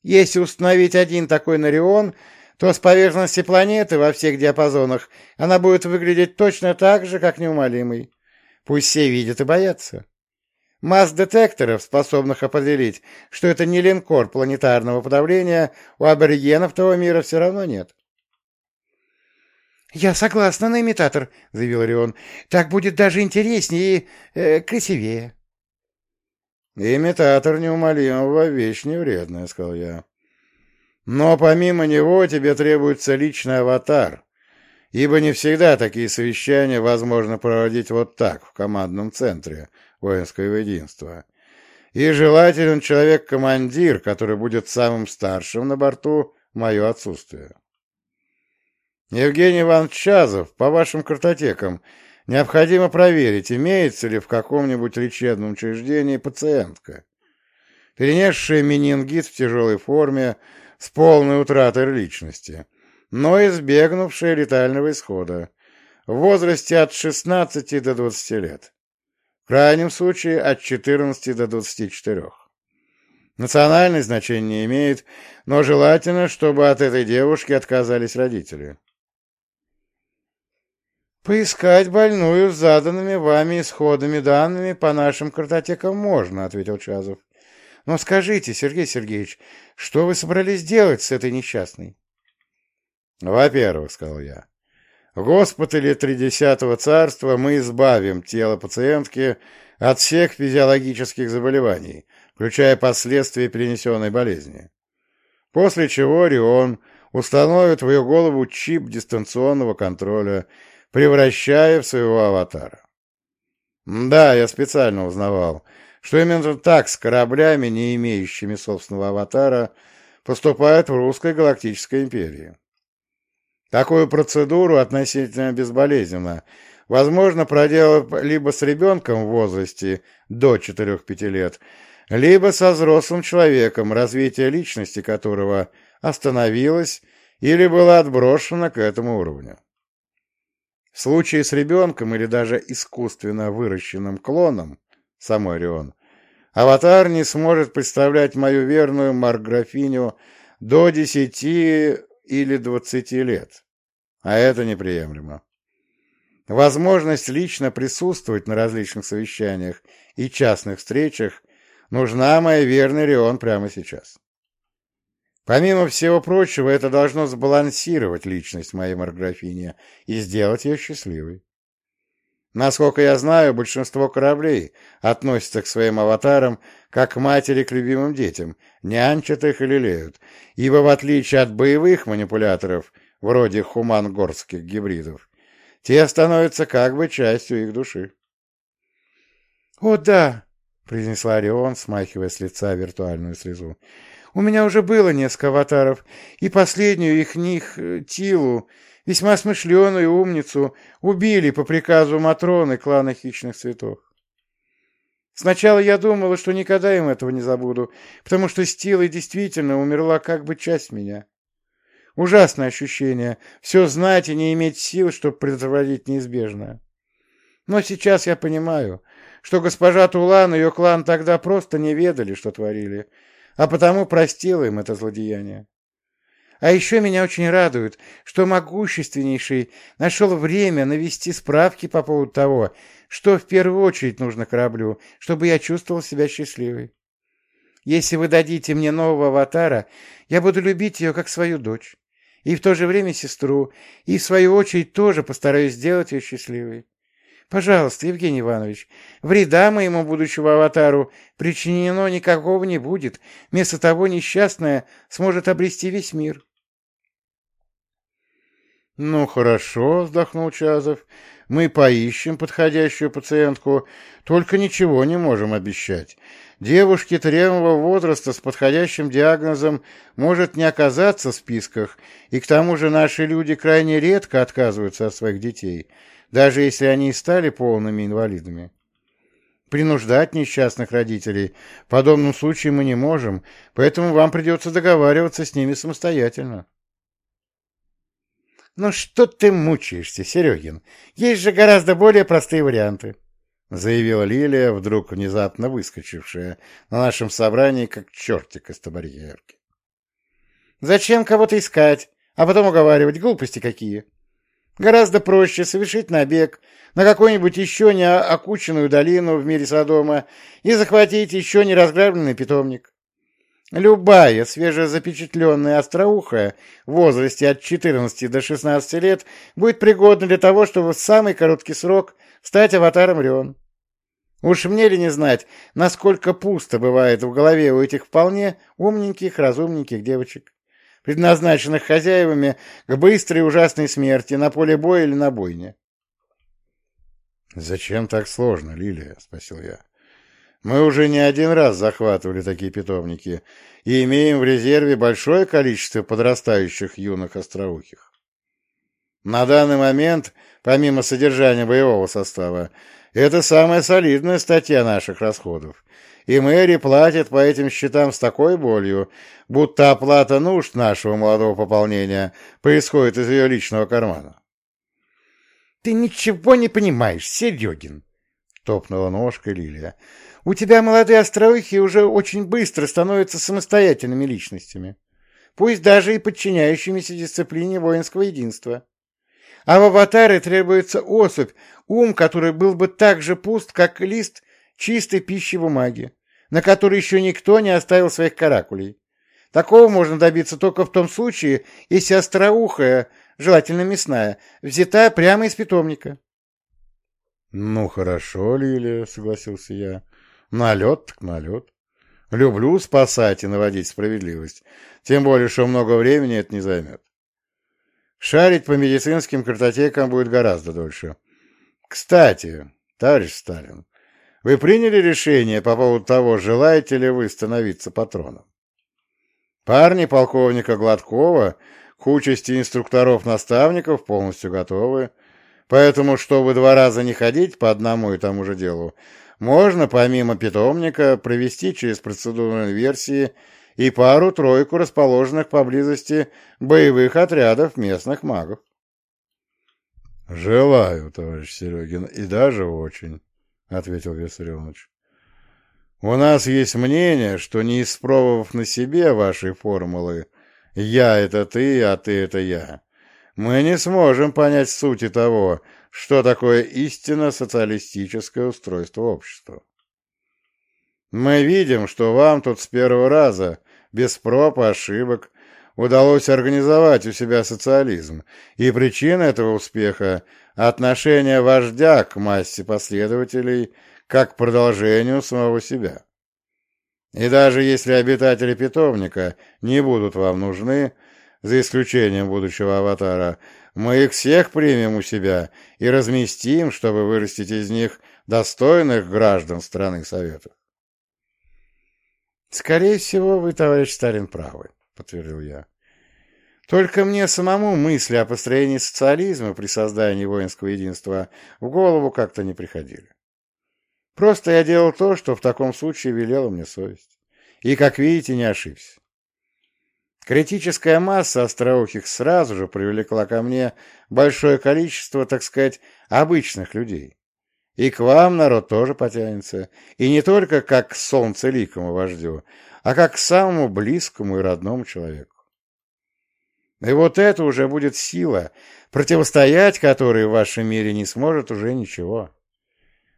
Если установить один такой Нарион, то с поверхности планеты во всех диапазонах она будет выглядеть точно так же, как неумолимый. Пусть все видят и боятся. Масс детекторов, способных определить, что это не линкор планетарного подавления, у аборигенов того мира все равно нет. «Я согласна на имитатор», — заявил Орион. «Так будет даже интереснее и э, красивее». «Имитатор неумолимого — вещь невредная», — сказал я. «Но помимо него тебе требуется личный аватар, ибо не всегда такие совещания возможно проводить вот так, в командном центре воинского единства. И желателен человек-командир, который будет самым старшим на борту в мое отсутствие». «Евгений Иванович Чазов, по вашим картотекам, — Необходимо проверить, имеется ли в каком-нибудь лечебном учреждении пациентка, перенесшая менингит в тяжелой форме с полной утратой личности, но избегнувшая летального исхода в возрасте от 16 до 20 лет, в крайнем случае от 14 до 24. Национальное значение не имеет, но желательно, чтобы от этой девушки отказались родители. «Поискать больную с заданными вами исходными данными по нашим картотекам можно», — ответил Чазов. «Но скажите, Сергей Сергеевич, что вы собрались делать с этой несчастной?» «Во-первых, — сказал я, — в госпитале Тридесятого царства мы избавим тело пациентки от всех физиологических заболеваний, включая последствия перенесенной болезни. После чего Рион установит в ее голову чип дистанционного контроля — превращая в своего аватара. Да, я специально узнавал, что именно так с кораблями, не имеющими собственного аватара, поступают в русской галактической империи. Такую процедуру относительно безболезненно возможно проделать либо с ребенком в возрасте до 4-5 лет, либо со взрослым человеком, развитие личности которого остановилось или было отброшено к этому уровню. В случае с ребенком или даже искусственно выращенным клоном, самой Рион, аватар не сможет представлять мою верную Марграфиню до десяти или двадцати лет, а это неприемлемо. Возможность лично присутствовать на различных совещаниях и частных встречах нужна моя верная Рион прямо сейчас. Помимо всего прочего, это должно сбалансировать личность моей Марграфини и сделать ее счастливой. Насколько я знаю, большинство кораблей относятся к своим аватарам как матери к любимым детям, нянчат их и лелеют, ибо в отличие от боевых манипуляторов, вроде хуман-горских гибридов, те становятся как бы частью их души. — О, да! — произнесла Орион, смахивая с лица виртуальную слезу. У меня уже было несколько аватаров, и последнюю их них, э, Тилу, весьма смышленую умницу, убили по приказу Матроны клана Хищных Цветов. Сначала я думала, что никогда им этого не забуду, потому что с Тилой действительно умерла как бы часть меня. Ужасное ощущение — все знать и не иметь сил, чтобы предотвратить неизбежное. Но сейчас я понимаю, что госпожа Тулан и ее клан тогда просто не ведали, что творили, а потому простила им это злодеяние. А еще меня очень радует, что могущественнейший нашел время навести справки по поводу того, что в первую очередь нужно кораблю, чтобы я чувствовал себя счастливой. Если вы дадите мне нового аватара, я буду любить ее как свою дочь, и в то же время сестру, и в свою очередь тоже постараюсь сделать ее счастливой. Пожалуйста, Евгений Иванович, вреда моему будущему аватару причинено никакого не будет. Вместо того несчастная сможет обрести весь мир. «Ну, хорошо», — вздохнул Чазов. «Мы поищем подходящую пациентку, только ничего не можем обещать. Девушки требового возраста с подходящим диагнозом может не оказаться в списках, и к тому же наши люди крайне редко отказываются от своих детей» даже если они и стали полными инвалидами. Принуждать несчастных родителей в подобном случае мы не можем, поэтому вам придется договариваться с ними самостоятельно. «Ну что ты мучаешься, Серегин? Есть же гораздо более простые варианты», — заявила Лилия, вдруг внезапно выскочившая на нашем собрании, как чертик из табарьерки. «Зачем кого-то искать, а потом уговаривать? Глупости какие!» Гораздо проще совершить набег на какую-нибудь еще не окученную долину в мире Содома и захватить еще не разграбленный питомник. Любая свежезапечатленная остроухая в возрасте от 14 до 16 лет будет пригодна для того, чтобы в самый короткий срок стать аватаром Рион. Уж мне ли не знать, насколько пусто бывает в голове у этих вполне умненьких, разумненьких девочек предназначенных хозяевами к быстрой и ужасной смерти на поле боя или на бойне. «Зачем так сложно, Лилия?» — спросил я. «Мы уже не один раз захватывали такие питомники и имеем в резерве большое количество подрастающих юных остроухих. На данный момент, помимо содержания боевого состава, это самая солидная статья наших расходов, и Мэри платит по этим счетам с такой болью, будто оплата нужд нашего молодого пополнения происходит из ее личного кармана. — Ты ничего не понимаешь, Серегин! — топнула ножкой Лилия. — У тебя молодые остроухи уже очень быстро становятся самостоятельными личностями, пусть даже и подчиняющимися дисциплине воинского единства. А в аватаре требуется особь, ум который был бы так же пуст, как лист чистой пищи бумаги, на которой еще никто не оставил своих каракулей. Такого можно добиться только в том случае, если остроухая, желательно мясная, взята прямо из питомника. — Ну, хорошо, Лилия, — согласился я. — Налет так налет. Люблю спасать и наводить справедливость, тем более, что много времени это не займет. Шарить по медицинским картотекам будет гораздо дольше. Кстати, товарищ Сталин, вы приняли решение по поводу того, желаете ли вы становиться патроном? Парни полковника Гладкова к участи инструкторов-наставников полностью готовы, поэтому, чтобы два раза не ходить по одному и тому же делу, можно, помимо питомника, провести через процедурные версии и пару-тройку расположенных поблизости боевых отрядов местных магов. — Желаю, товарищ Серегин, и даже очень, — ответил Виссарионович. — У нас есть мнение, что не испробовав на себе ваши формулы «я — это ты, а ты — это я», мы не сможем понять сути того, что такое истинно социалистическое устройство общества. Мы видим, что вам тут с первого раза, без проб и ошибок, удалось организовать у себя социализм, и причина этого успеха – отношение вождя к массе последователей как к продолжению самого себя. И даже если обитатели питомника не будут вам нужны, за исключением будущего аватара, мы их всех примем у себя и разместим, чтобы вырастить из них достойных граждан страны Советов. «Скорее всего, вы, товарищ Сталин, правы», — подтвердил я. «Только мне самому мысли о построении социализма при создании воинского единства в голову как-то не приходили. Просто я делал то, что в таком случае велела мне совесть. И, как видите, не ошибся. Критическая масса остроухих сразу же привлекла ко мне большое количество, так сказать, обычных людей. И к вам народ тоже потянется, и не только как к солнцеликому вождю, а как к самому близкому и родному человеку. И вот это уже будет сила, противостоять которой в вашем мире не сможет уже ничего.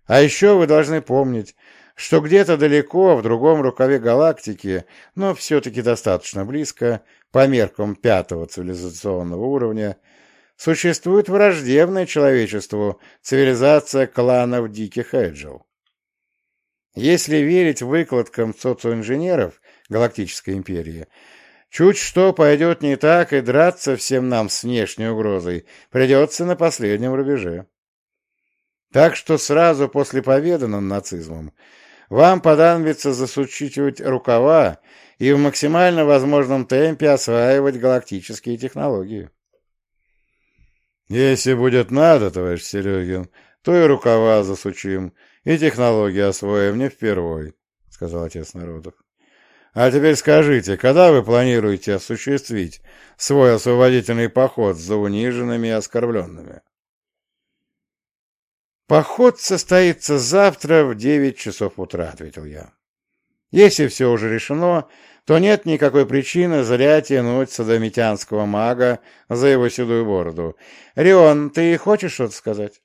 А еще вы должны помнить, что где-то далеко, в другом рукаве галактики, но все-таки достаточно близко, по меркам пятого цивилизационного уровня, существует враждебная человечеству цивилизация кланов Диких Эджил. Если верить выкладкам социоинженеров Галактической империи, чуть что пойдет не так, и драться всем нам с внешней угрозой придется на последнем рубеже. Так что сразу после победы над нацизмом вам понадобится засучивать рукава и в максимально возможном темпе осваивать галактические технологии. Если будет надо, товарищ Серегин, то и рукава засучим, и технологии освоим не впервой, — сказал отец народов. А теперь скажите, когда вы планируете осуществить свой освободительный поход за униженными и оскорбленными? «Поход состоится завтра в девять часов утра», — ответил я. «Если все уже решено, то нет никакой причины зря тянуть садомитянского мага за его седую бороду. Рион, ты хочешь что-то сказать?»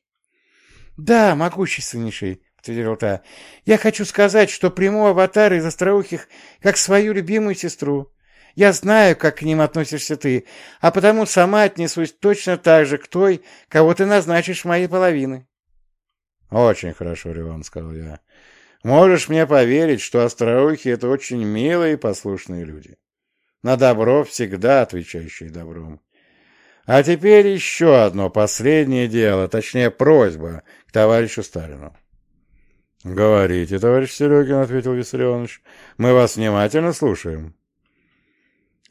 «Да, могущественнейший», — подтвердил та. «Я хочу сказать, что приму аватар из остроухих как свою любимую сестру. Я знаю, как к ним относишься ты, а потому сама отнесусь точно так же к той, кого ты назначишь моей половины». «Очень хорошо, Риван», — сказал я. «Можешь мне поверить, что остроухи — это очень милые и послушные люди. На добро всегда отвечающие добром. А теперь еще одно последнее дело, точнее просьба к товарищу Сталину». «Говорите, товарищ Серегин», — ответил Виссарионович. «Мы вас внимательно слушаем».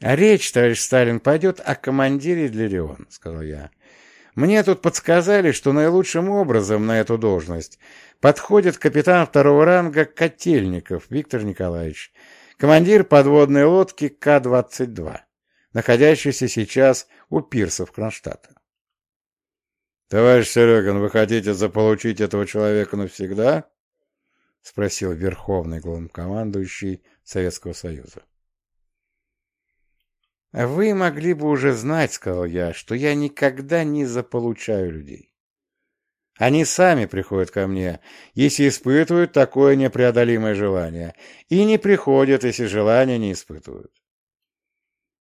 «А речь, товарищ Сталин, пойдет о командире для Рион», — сказал я. Мне тут подсказали, что наилучшим образом на эту должность подходит капитан второго ранга Котельников Виктор Николаевич, командир подводной лодки К-22, находящийся сейчас у пирсов Кронштадта. — Товарищ Серегин, вы хотите заполучить этого человека навсегда? — спросил верховный главнокомандующий Советского Союза. «Вы могли бы уже знать, — сказал я, — что я никогда не заполучаю людей. Они сами приходят ко мне, если испытывают такое непреодолимое желание, и не приходят, если желания не испытывают.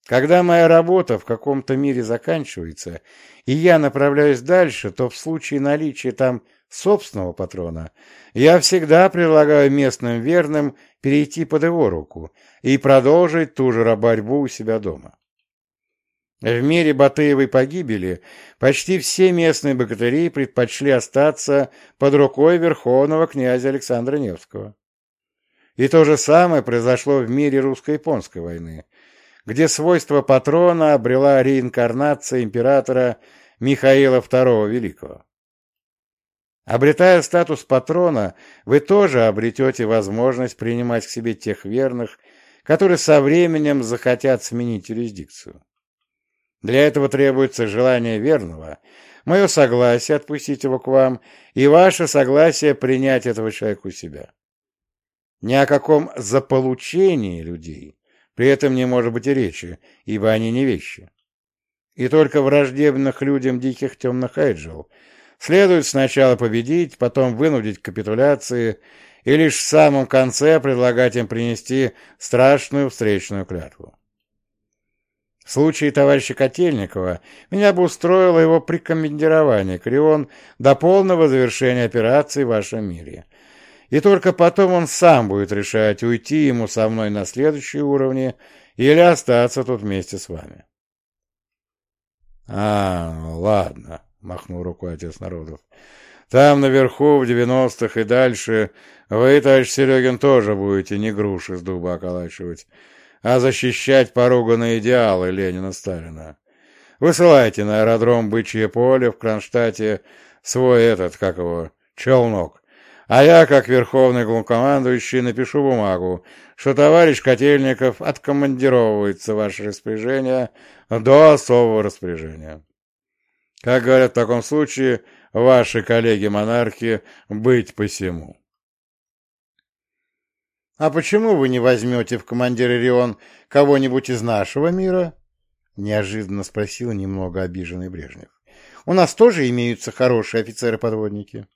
Когда моя работа в каком-то мире заканчивается, и я направляюсь дальше, то в случае наличия там собственного патрона, я всегда предлагаю местным верным перейти под его руку и продолжить ту же борьбу у себя дома. В мире Батыевой погибели почти все местные богатыри предпочли остаться под рукой верховного князя Александра Невского. И то же самое произошло в мире русско-японской войны, где свойства патрона обрела реинкарнация императора Михаила II Великого. Обретая статус патрона, вы тоже обретете возможность принимать к себе тех верных, которые со временем захотят сменить юрисдикцию. Для этого требуется желание верного, мое согласие отпустить его к вам и ваше согласие принять этого человека у себя. Ни о каком заполучении людей при этом не может быть и речи, ибо они не вещи. И только враждебных людям диких темных эйджел следует сначала победить, потом вынудить к капитуляции и лишь в самом конце предлагать им принести страшную встречную клятву. В случае товарища Котельникова меня бы устроило его прикомандирование Крион до полного завершения операции в вашем мире. И только потом он сам будет решать, уйти ему со мной на следующие уровни или остаться тут вместе с вами. — А, ладно, — махнул рукой отец народов. — Там наверху, в девяностых и дальше, вы, товарищ Серегин, тоже будете не груши с дуба околачивать а защищать поруганные идеалы Ленина-Сталина. Высылайте на аэродром Бычье поле в Кронштадте свой этот, как его, челнок. А я, как верховный главкомандующий, напишу бумагу, что товарищ Котельников откомандировывается ваше распоряжение до особого распоряжения. Как говорят в таком случае, ваши коллеги-монархи быть посему. «А почему вы не возьмете в командир Рион кого-нибудь из нашего мира?» — неожиданно спросил немного обиженный Брежнев. «У нас тоже имеются хорошие офицеры-подводники».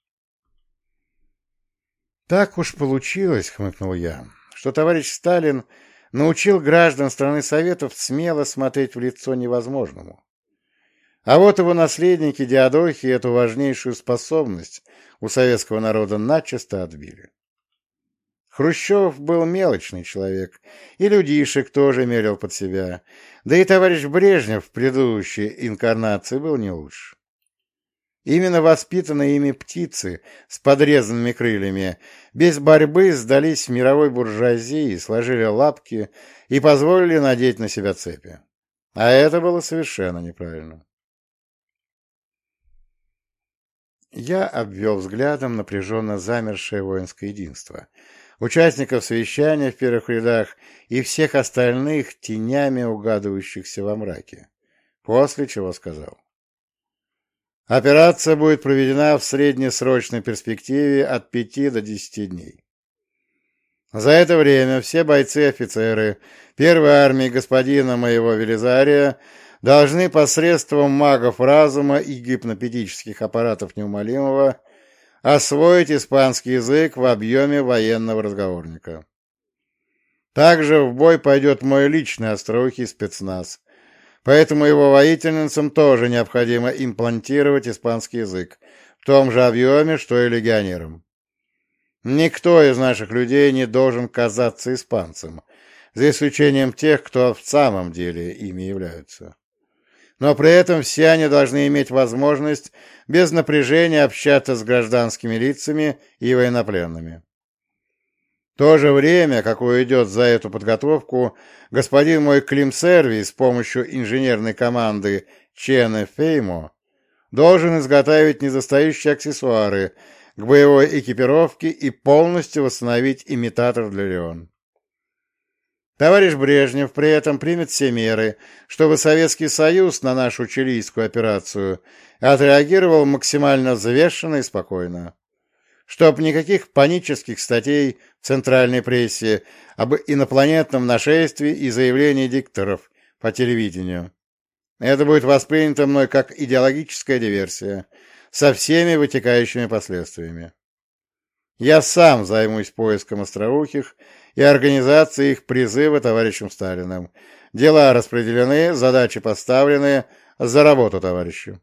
«Так уж получилось», — хмыкнул я, — «что товарищ Сталин научил граждан страны Советов смело смотреть в лицо невозможному. А вот его наследники Диадохи эту важнейшую способность у советского народа начисто отбили. Хрущев был мелочный человек, и людишек тоже мерил под себя, да и товарищ Брежнев в предыдущей инкарнации был не лучше. Именно воспитанные ими птицы с подрезанными крыльями без борьбы сдались в мировой буржуазии, сложили лапки и позволили надеть на себя цепи. А это было совершенно неправильно. Я обвел взглядом напряженно замершее воинское единство — участников совещания в первых рядах и всех остальных тенями угадывающихся во мраке, после чего сказал. Операция будет проведена в среднесрочной перспективе от 5 до 10 дней. За это время все бойцы и офицеры первой армии господина моего Велизария должны посредством магов разума и гипнопедических аппаратов неумолимого освоить испанский язык в объеме военного разговорника. Также в бой пойдет мой личный остроухий спецназ, поэтому его воительницам тоже необходимо имплантировать испанский язык в том же объеме, что и легионерам. Никто из наших людей не должен казаться испанцем, за исключением тех, кто в самом деле ими являются но при этом все они должны иметь возможность без напряжения общаться с гражданскими лицами и военнопленными. В то же время, как уйдет за эту подготовку, господин мой Климсерви с помощью инженерной команды Чене Феймо должен изготовить недостающие аксессуары к боевой экипировке и полностью восстановить имитатор для Леон. Товарищ Брежнев при этом примет все меры, чтобы Советский Союз на нашу чилийскую операцию отреагировал максимально взвешенно и спокойно. Чтоб никаких панических статей в центральной прессе об инопланетном нашествии и заявлений дикторов по телевидению. Это будет воспринято мной как идеологическая диверсия со всеми вытекающими последствиями. Я сам займусь поиском остроухих и организацией их призыва товарищем Сталиным. Дела распределены, задачи поставлены, за работу, товарищи.